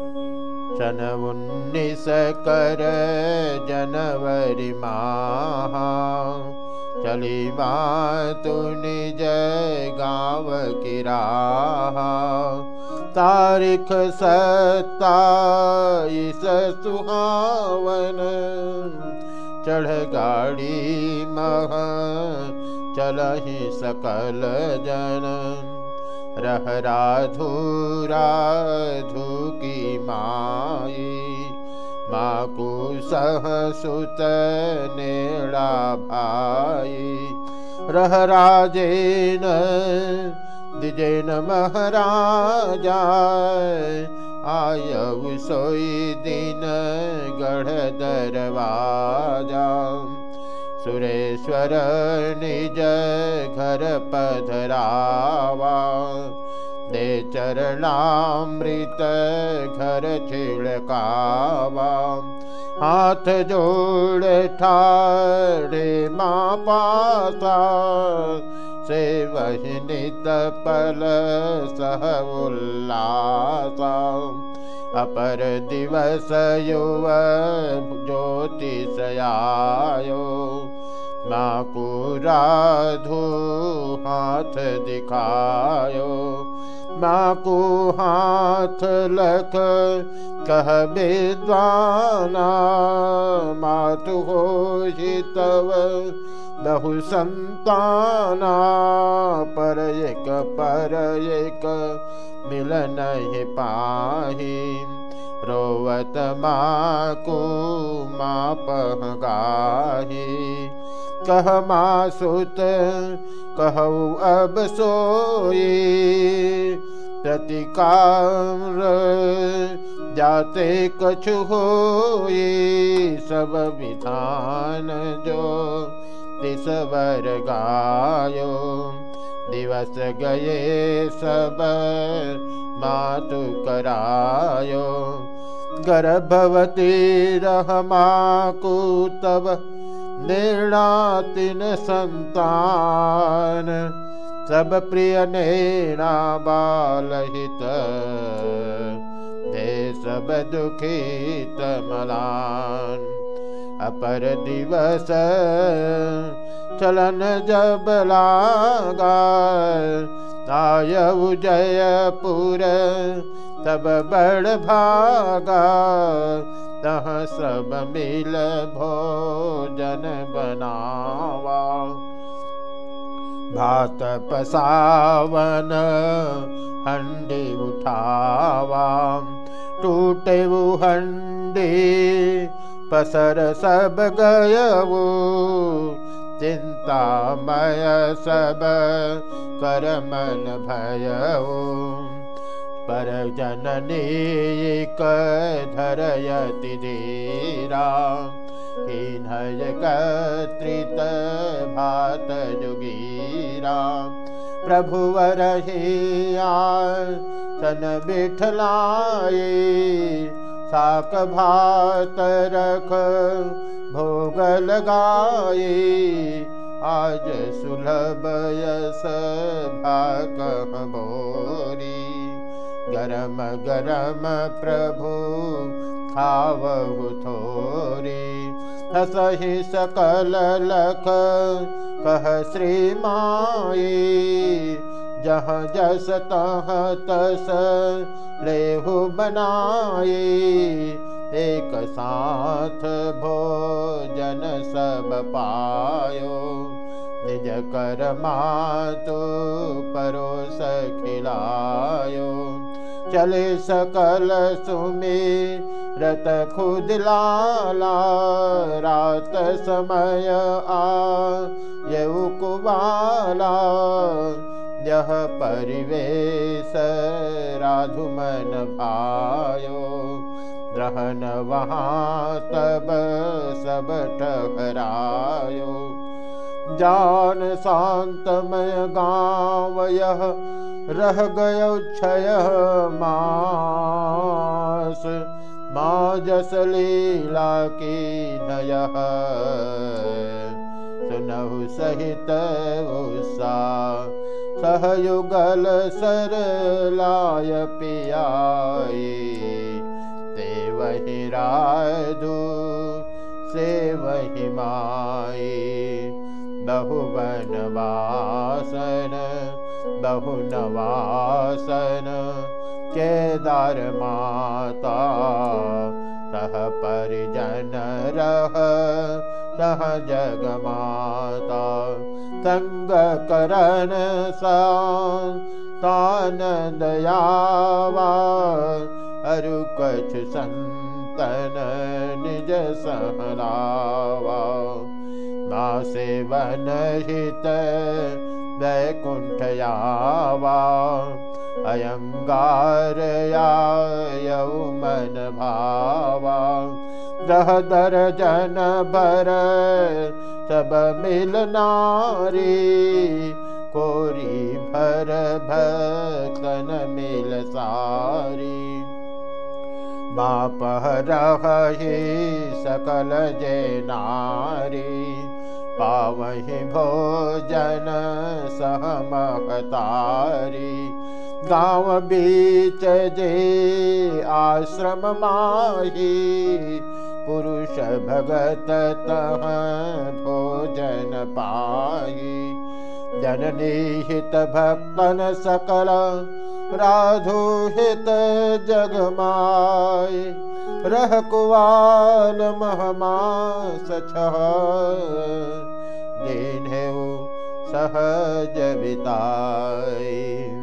सन उन्नीस कर जनवरी माह चली तु निज गाँव की राह तारीख सत्ताईस सुहावन। चढ़ गाड़ी मह चलहि सकल जन रह राधु राधु की माई माँ को सह सुत नेड़ा भाई। रह राजेन दिजेन महाराजा आय दिन गढ़ दरवाजा सुरेश्वर निज घर पधरावा दे चरणामृत घर छिड़कावा हाथ जोड़ ठाड़े माँ पासा से वही नित पल सह उल्लासा। अपर दिवस युव ज्योतिषयायो माँ को राधु हाथ दिखायो। माँ हाथ लख कह विद्वाना मातु हो तव बहु संताना। पर एक पर एक मिलन ही पाही। रोवत माँ को माँ पहगाही कह माँ सुत कहू अब सोई। प्रतिकार जाते कछु हो सब विधान जो तिसवर गायो। दिवस गए सब मातु करायो। गर्भवती रहमा को तब निर्णातिन संतान, सब प्रिय नेणा बालहित। दे सब दुखी मलान अपर दिवस चलन जब लागा आय जयपुर तब बड़ भागा। तह सब मिल भोजन बनावा। भात पसावन हंडी उठावा। टूटे वो हंडी पसर सब गयवो चिन्तामय सब करमन भयवो पर जननी धरयति धीरा किन्हय कत्रित भात जुगीरा प्रभुवरहिया सन बिठलाये साक भात रख भोग लगाए आज सुलभ यस भाक बोरी गरम गरम प्रभु, खावहु थोरी। हसहि सकल लख, कह श्री माई, जहाँ जस तह तस, लेहु बनाए एक साथ भोजन सब पायो, निज कर मातो परोस खिलायो। चले सकल सुमे रत खुद लाला, रात समय आ। यऊ कुबाला, यह परिवेश राधुमन भायो। रहन वहाँ तब सब ठहरायो। जान शांतमय गाँव यह रह गयो क्षय मास। माँ जस लीला की नय सुनहु सहित उषा। सहयुगल सर लाय पियाई। वही राधु से वही माई। बहु बनवासन बहु नवासन केदार माता तह परिजन रह तह जग माता संग करन सा अरु कछ संतन निज सहलावा मा सेवन हित वैकुण्ठयावा। अयङ्गारयायौ मन भावा दह दर्जन भर सब मिल नारी कोरी भर भक्तन मिल सारी। बाप रही सकल जे नारी पावहि भोजन सहमहतारी। गाँव बीच जे आश्रम माही, पुरुष भगत तह भोजन पाही। जननीहित भक्तन सकल राधुहित जगमाय रह कुवाल महमास दिन सहज बिताई